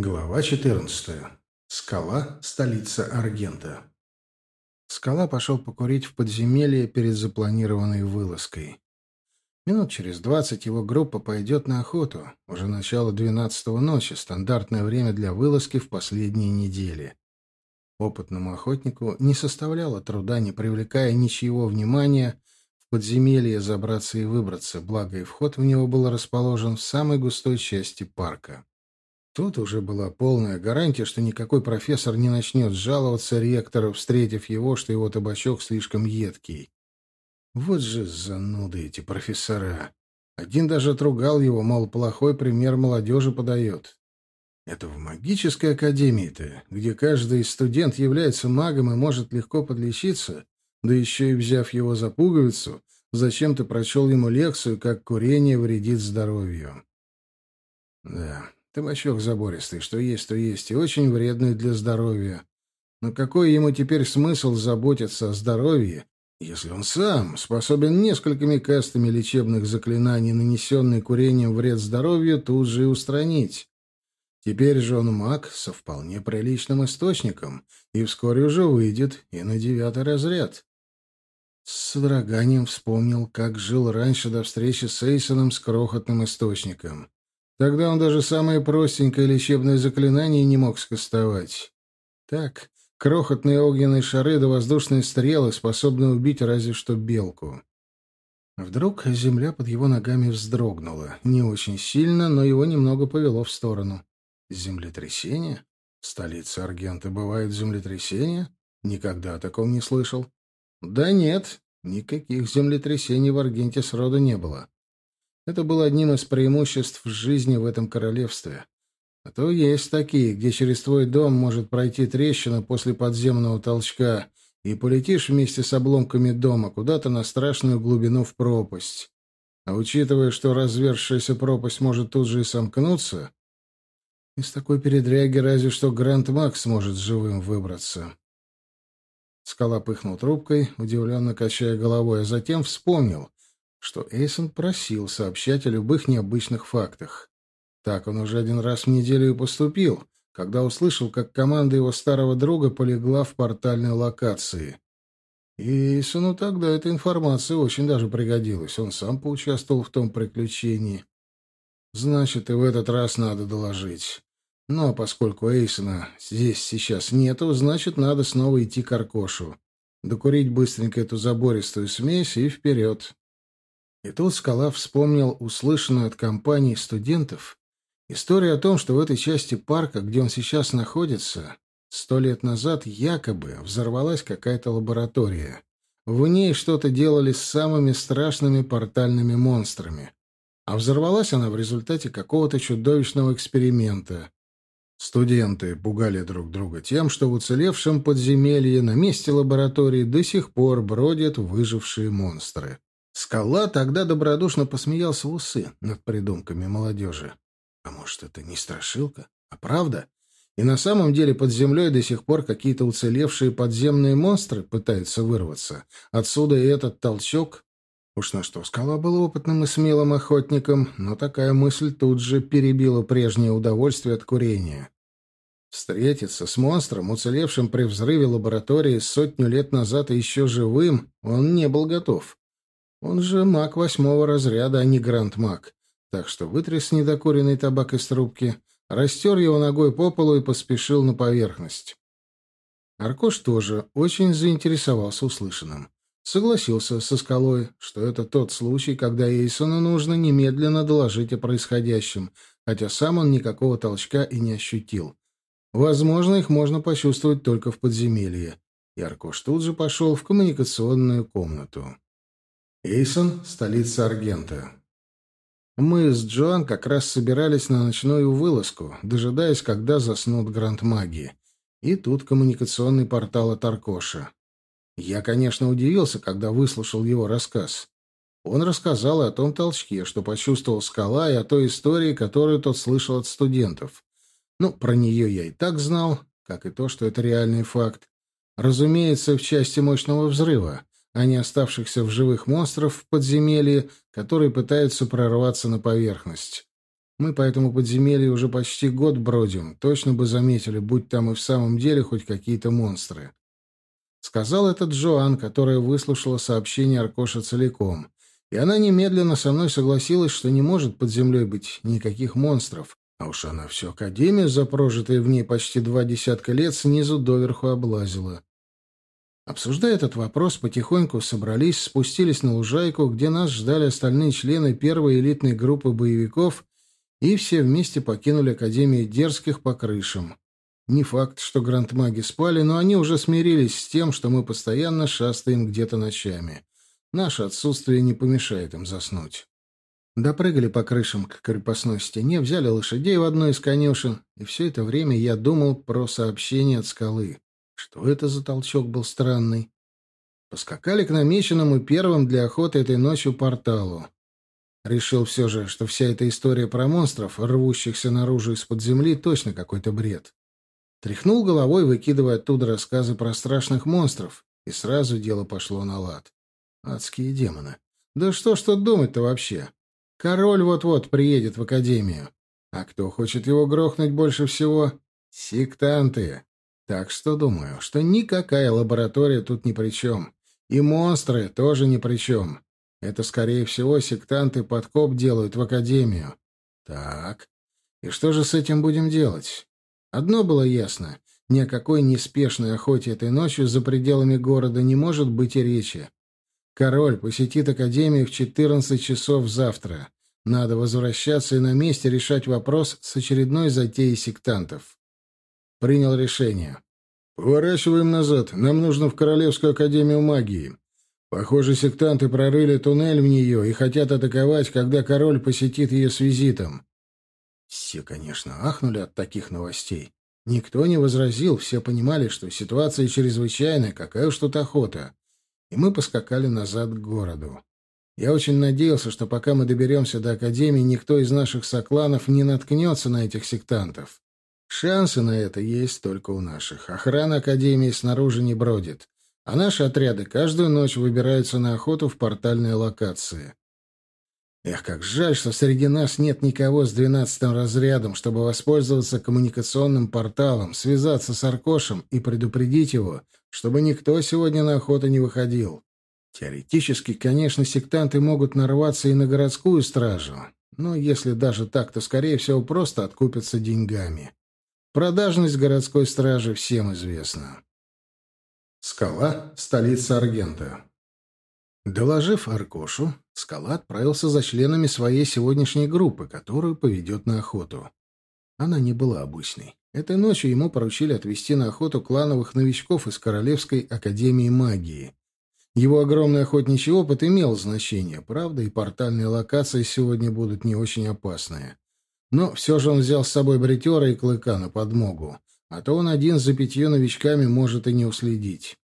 Глава 14. Скала – столица Аргента. Скала пошел покурить в подземелье перед запланированной вылазкой. Минут через двадцать его группа пойдет на охоту. Уже начало двенадцатого ночи, стандартное время для вылазки в последние недели. Опытному охотнику не составляло труда, не привлекая ничьего внимания, в подземелье забраться и выбраться, благо и вход в него был расположен в самой густой части парка. Тут уже была полная гарантия, что никакой профессор не начнет жаловаться ректору, встретив его, что его табачок слишком едкий. Вот же зануды эти профессора. Один даже отругал его, мол, плохой пример молодежи подает. Это в магической академии-то, где каждый студент является магом и может легко подлечиться, да еще и взяв его за пуговицу, зачем ты прочел ему лекцию, как курение вредит здоровью. Да, Табачок забористый, что есть, то есть, и очень вредный для здоровья. Но какой ему теперь смысл заботиться о здоровье, если он сам способен несколькими кастами лечебных заклинаний, нанесенный курением вред здоровью, тут же и устранить? Теперь же он маг со вполне приличным источником, и вскоре уже выйдет и на девятый разряд. С содроганием вспомнил, как жил раньше до встречи с Эйсоном с крохотным источником. Тогда он даже самое простенькое лечебное заклинание не мог скостовать. Так, крохотные огненные шары да воздушные стрелы способны убить разве что белку. Вдруг земля под его ногами вздрогнула. Не очень сильно, но его немного повело в сторону. Землетрясение? В столице Аргента бывает землетрясение? Никогда о таком не слышал. Да нет, никаких землетрясений в Аргенте сроду не было. Это было одним из преимуществ жизни в этом королевстве. А то есть такие, где через твой дом может пройти трещина после подземного толчка, и полетишь вместе с обломками дома куда-то на страшную глубину в пропасть. А учитывая, что развершаяся пропасть может тут же и сомкнуться, из такой передряги разве что Гранд Макс может живым выбраться. Скала пыхнул трубкой, удивленно качая головой, а затем вспомнил, что Эйсон просил сообщать о любых необычных фактах. Так он уже один раз в неделю и поступил, когда услышал, как команда его старого друга полегла в портальной локации. Эйсону тогда эта информация очень даже пригодилась. Он сам поучаствовал в том приключении. Значит, и в этот раз надо доложить. Но поскольку Эйсона здесь сейчас нету, значит, надо снова идти к Аркошу. Докурить быстренько эту забористую смесь и вперед. И тут Скала вспомнил услышанную от компании студентов историю о том, что в этой части парка, где он сейчас находится, сто лет назад якобы взорвалась какая-то лаборатория. В ней что-то делали с самыми страшными портальными монстрами. А взорвалась она в результате какого-то чудовищного эксперимента. Студенты пугали друг друга тем, что в уцелевшем подземелье на месте лаборатории до сих пор бродят выжившие монстры. Скала тогда добродушно посмеялся в усы над придумками молодежи. А может, это не страшилка, а правда? И на самом деле под землей до сих пор какие-то уцелевшие подземные монстры пытаются вырваться. Отсюда и этот толчок. Уж на что, Скала был опытным и смелым охотником, но такая мысль тут же перебила прежнее удовольствие от курения. Встретиться с монстром, уцелевшим при взрыве лаборатории сотню лет назад и еще живым, он не был готов. Он же маг восьмого разряда, а не гранд-маг. Так что вытряс недокуренный табак из трубки, растер его ногой по полу и поспешил на поверхность. Аркош тоже очень заинтересовался услышанным. Согласился со скалой, что это тот случай, когда Эйсону нужно немедленно доложить о происходящем, хотя сам он никакого толчка и не ощутил. Возможно, их можно почувствовать только в подземелье. И Аркош тут же пошел в коммуникационную комнату. Эйсон — столица Аргента. Мы с Джоан как раз собирались на ночную вылазку, дожидаясь, когда заснут гранд-маги. И тут коммуникационный портал от Аркоша. Я, конечно, удивился, когда выслушал его рассказ. Он рассказал о том толчке, что почувствовал скала, и о той истории, которую тот слышал от студентов. Ну, про нее я и так знал, как и то, что это реальный факт. Разумеется, в части мощного взрыва а не оставшихся в живых монстров в подземелье, которые пытаются прорваться на поверхность. Мы по этому подземелью уже почти год бродим. Точно бы заметили, будь там и в самом деле хоть какие-то монстры. Сказал этот Джоан, которая выслушала сообщение Аркоша целиком. И она немедленно со мной согласилась, что не может под землей быть никаких монстров. А уж она всю Академию за прожитые в ней почти два десятка лет снизу доверху облазила. Обсуждая этот вопрос, потихоньку собрались, спустились на лужайку, где нас ждали остальные члены первой элитной группы боевиков, и все вместе покинули Академию дерзких по крышам. Не факт, что грандмаги спали, но они уже смирились с тем, что мы постоянно шастаем где-то ночами. Наше отсутствие не помешает им заснуть. Допрыгали по крышам к крепостной стене, взяли лошадей в одну из конюшен, и все это время я думал про сообщение от скалы. Что это за толчок был странный? Поскакали к намеченному первым для охоты этой ночью порталу. Решил все же, что вся эта история про монстров, рвущихся наружу из-под земли, точно какой-то бред. Тряхнул головой, выкидывая оттуда рассказы про страшных монстров, и сразу дело пошло на лад. Адские демоны. Да что ж тут думать-то вообще? Король вот-вот приедет в академию. А кто хочет его грохнуть больше всего? Сектанты. Так что думаю, что никакая лаборатория тут ни при чем. И монстры тоже ни при чем. Это, скорее всего, сектанты подкоп делают в академию. Так. И что же с этим будем делать? Одно было ясно. Ни о какой неспешной охоте этой ночью за пределами города не может быть и речи. Король посетит Академию в 14 часов завтра. Надо возвращаться и на месте решать вопрос с очередной затеей сектантов. Принял решение. Поворачиваем назад. Нам нужно в Королевскую Академию Магии. Похоже, сектанты прорыли туннель в нее и хотят атаковать, когда король посетит ее с визитом. Все, конечно, ахнули от таких новостей. Никто не возразил, все понимали, что ситуация чрезвычайная, какая уж тут охота и мы поскакали назад к городу. Я очень надеялся, что пока мы доберемся до Академии, никто из наших сокланов не наткнется на этих сектантов. Шансы на это есть только у наших. Охрана Академии снаружи не бродит, а наши отряды каждую ночь выбираются на охоту в портальные локации. Эх, как жаль, что среди нас нет никого с двенадцатым разрядом, чтобы воспользоваться коммуникационным порталом, связаться с Аркошем и предупредить его, чтобы никто сегодня на охоту не выходил. Теоретически, конечно, сектанты могут нарваться и на городскую стражу, но если даже так, то, скорее всего, просто откупятся деньгами. Продажность городской стражи всем известна. Скала — столица Аргента. Доложив Аркошу, Скала отправился за членами своей сегодняшней группы, которую поведет на охоту. Она не была обычной. Этой ночью ему поручили отвезти на охоту клановых новичков из Королевской Академии Магии. Его огромный охотничий опыт имел значение, правда, и портальные локации сегодня будут не очень опасные. Но все же он взял с собой бритера и клыка на подмогу, а то он один за пятью новичками может и не уследить.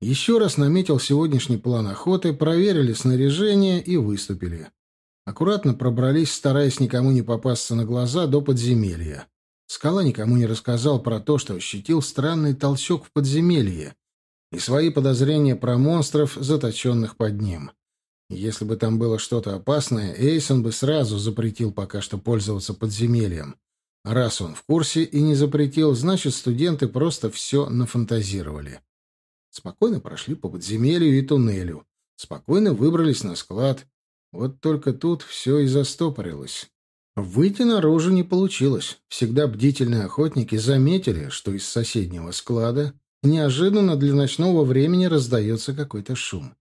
Еще раз наметил сегодняшний план охоты, проверили снаряжение и выступили. Аккуратно пробрались, стараясь никому не попасться на глаза, до подземелья. Скала никому не рассказал про то, что ощутил странный толчок в подземелье и свои подозрения про монстров, заточенных под ним. Если бы там было что-то опасное, Эйсон бы сразу запретил пока что пользоваться подземельем. Раз он в курсе и не запретил, значит, студенты просто все нафантазировали. Спокойно прошли по подземелью и туннелю. Спокойно выбрались на склад. Вот только тут все и застопорилось. Выйти наружу не получилось. Всегда бдительные охотники заметили, что из соседнего склада неожиданно для ночного времени раздается какой-то шум.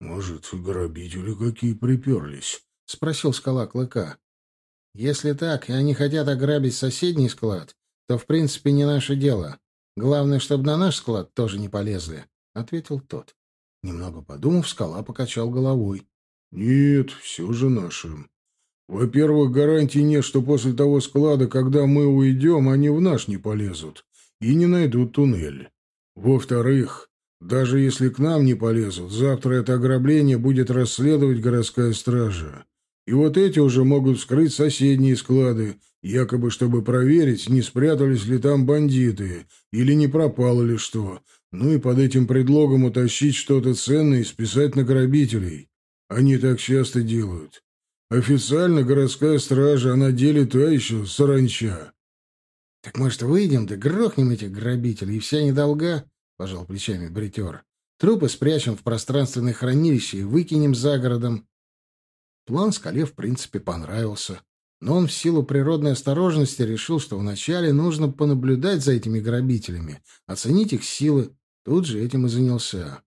«Может, грабители какие приперлись?» — спросил скала Клыка. «Если так, и они хотят ограбить соседний склад, то, в принципе, не наше дело. Главное, чтобы на наш склад тоже не полезли, — ответил тот. Немного подумав, скала покачал головой. — Нет, все же наше. Во-первых, гарантий нет, что после того склада, когда мы уйдем, они в наш не полезут и не найдут туннель. Во-вторых, даже если к нам не полезут, завтра это ограбление будет расследовать городская стража. И вот эти уже могут вскрыть соседние склады, якобы чтобы проверить, не спрятались ли там бандиты или не пропало ли что, ну и под этим предлогом утащить что-то ценное и списать на грабителей. Они так часто делают. Официально городская стража, а на деле та еще саранча. — Так, может, выйдем да грохнем этих грабителей, и вся недолга? — пожал плечами бритер. — Трупы спрячем в пространственное хранилище и выкинем за городом. План Скале, в принципе, понравился. Но он в силу природной осторожности решил, что вначале нужно понаблюдать за этими грабителями, оценить их силы. Тут же этим и занялся.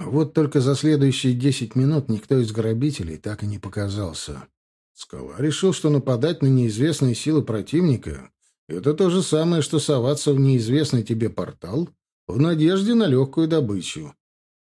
Вот только за следующие десять минут никто из грабителей так и не показался. Скала решил, что нападать на неизвестные силы противника — это то же самое, что соваться в неизвестный тебе портал в надежде на легкую добычу.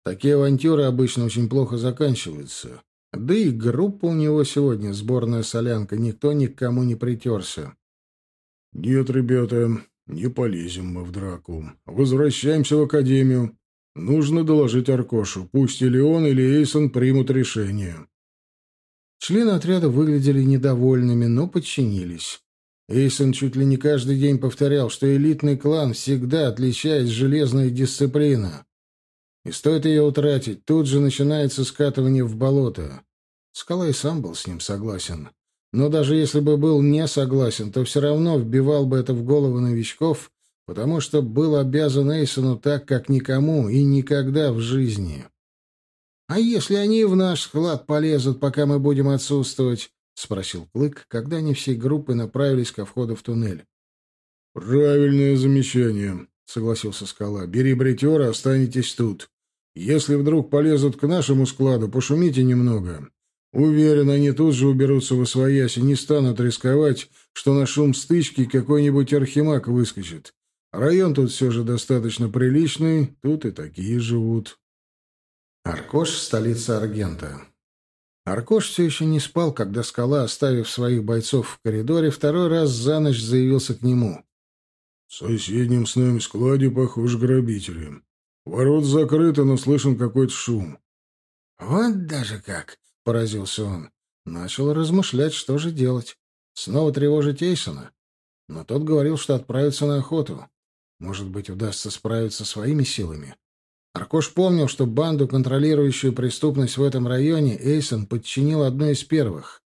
Такие авантюры обычно очень плохо заканчиваются. Да и группа у него сегодня, сборная солянка, никто ни к кому не притерся. — Нет, ребята, не полезем мы в драку. Возвращаемся в академию. Нужно доложить Аркошу. Пусть или он, или Эйсон примут решение. Члены отряда выглядели недовольными, но подчинились. Эйсон чуть ли не каждый день повторял, что элитный клан всегда отличает железная дисциплина. И стоит ее утратить, тут же начинается скатывание в болото. Скала и сам был с ним согласен. Но даже если бы был не согласен, то все равно вбивал бы это в головы новичков, потому что был обязан Эйсону так, как никому и никогда в жизни. «А если они в наш склад полезут, пока мы будем отсутствовать?» — спросил Клык, когда они всей группой направились ко входу в туннель. «Правильное замечание», — согласился Скала. «Бери бритера, останетесь тут. Если вдруг полезут к нашему складу, пошумите немного. Уверен, они тут же уберутся во своясь и не станут рисковать, что на шум стычки какой-нибудь архимаг выскочит. Район тут все же достаточно приличный, тут и такие живут. Аркош — столица Аргента. Аркош все еще не спал, когда скала, оставив своих бойцов в коридоре, второй раз за ночь заявился к нему. — В соседнем с нами складе, похоже, грабители. Ворот закрыты, но слышен какой-то шум. — Вот даже как! — поразился он. Начал размышлять, что же делать. Снова тревожить Эйсона. Но тот говорил, что отправится на охоту. Может быть, удастся справиться своими силами. Аркош помнил, что банду, контролирующую преступность в этом районе, Эйсон подчинил одной из первых.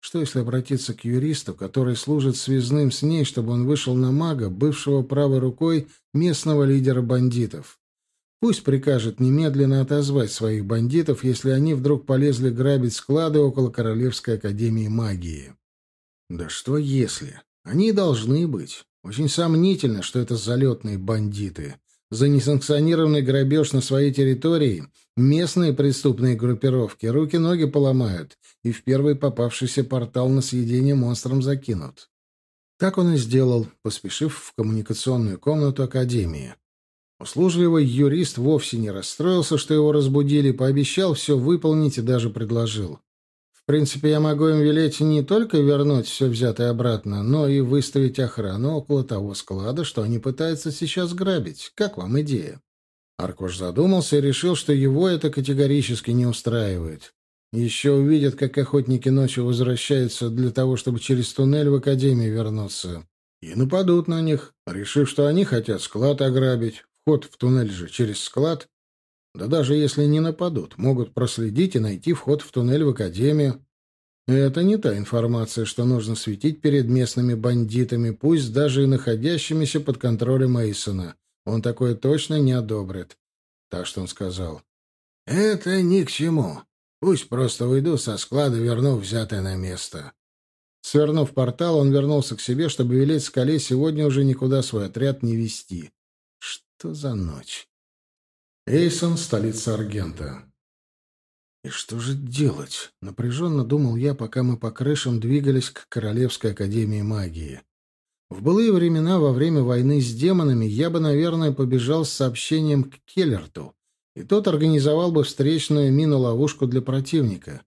Что если обратиться к юристу, который служит связным с ней, чтобы он вышел на мага, бывшего правой рукой местного лидера бандитов? Пусть прикажет немедленно отозвать своих бандитов, если они вдруг полезли грабить склады около Королевской Академии Магии. Да что если? Они должны быть. Очень сомнительно, что это залетные бандиты. За несанкционированный грабеж на своей территории местные преступные группировки руки-ноги поломают и в первый попавшийся портал на съедение монстрам закинут. Так он и сделал, поспешив в коммуникационную комнату Академии. Услужливый юрист вовсе не расстроился, что его разбудили, пообещал все выполнить и даже предложил. В принципе, я могу им велеть не только вернуть все взятое обратно, но и выставить охрану около того склада, что они пытаются сейчас грабить. Как вам идея? Аркош задумался и решил, что его это категорически не устраивает. Еще увидят, как охотники ночью возвращаются для того, чтобы через туннель в Академию вернуться. И нападут на них, решив, что они хотят склад ограбить. Вход в туннель же через склад. Да даже если не нападут, могут проследить и найти вход в туннель в Академию. Это не та информация, что нужно светить перед местными бандитами, пусть даже и находящимися под контролем Мейсона. Он такое точно не одобрит. Так что он сказал. «Это ни к чему. Пусть просто уйду со склада, вернув взятое на место». Свернув портал, он вернулся к себе, чтобы велеть скале сегодня уже никуда свой отряд не вести. Что за ночь? Эйсон, столица Аргента. И что же делать? Напряженно думал я, пока мы по крышам двигались к Королевской Академии Магии. В былые времена, во время войны с демонами, я бы, наверное, побежал с сообщением к Келлерту, и тот организовал бы встречную мину-ловушку для противника.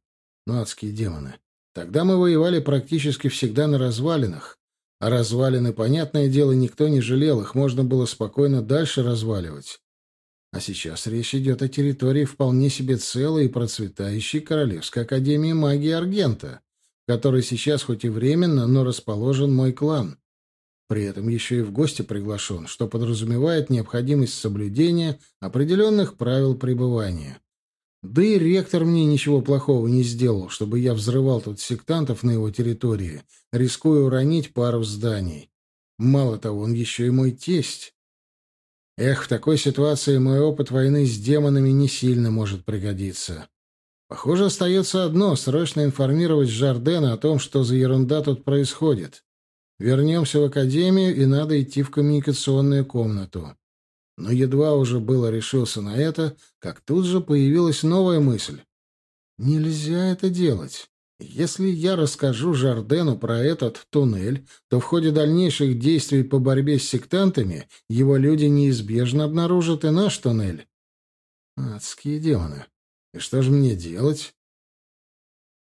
Ну, адские демоны. Тогда мы воевали практически всегда на развалинах, а развалины, понятное дело, никто не жалел, их можно было спокойно дальше разваливать. А сейчас речь идет о территории вполне себе целой и процветающей Королевской Академии Магии Аргента, в которой сейчас хоть и временно, но расположен мой клан. При этом еще и в гости приглашен, что подразумевает необходимость соблюдения определенных правил пребывания. Да и ректор мне ничего плохого не сделал, чтобы я взрывал тут сектантов на его территории, рискуя уронить пару зданий. Мало того, он еще и мой тесть. Эх, в такой ситуации мой опыт войны с демонами не сильно может пригодиться. Похоже, остается одно — срочно информировать Жардена о том, что за ерунда тут происходит. Вернемся в академию, и надо идти в коммуникационную комнату. Но едва уже было решился на это, как тут же появилась новая мысль. Нельзя это делать. Если я расскажу Жардену про этот туннель, то в ходе дальнейших действий по борьбе с сектантами его люди неизбежно обнаружат и наш туннель. Адские демоны. И что же мне делать?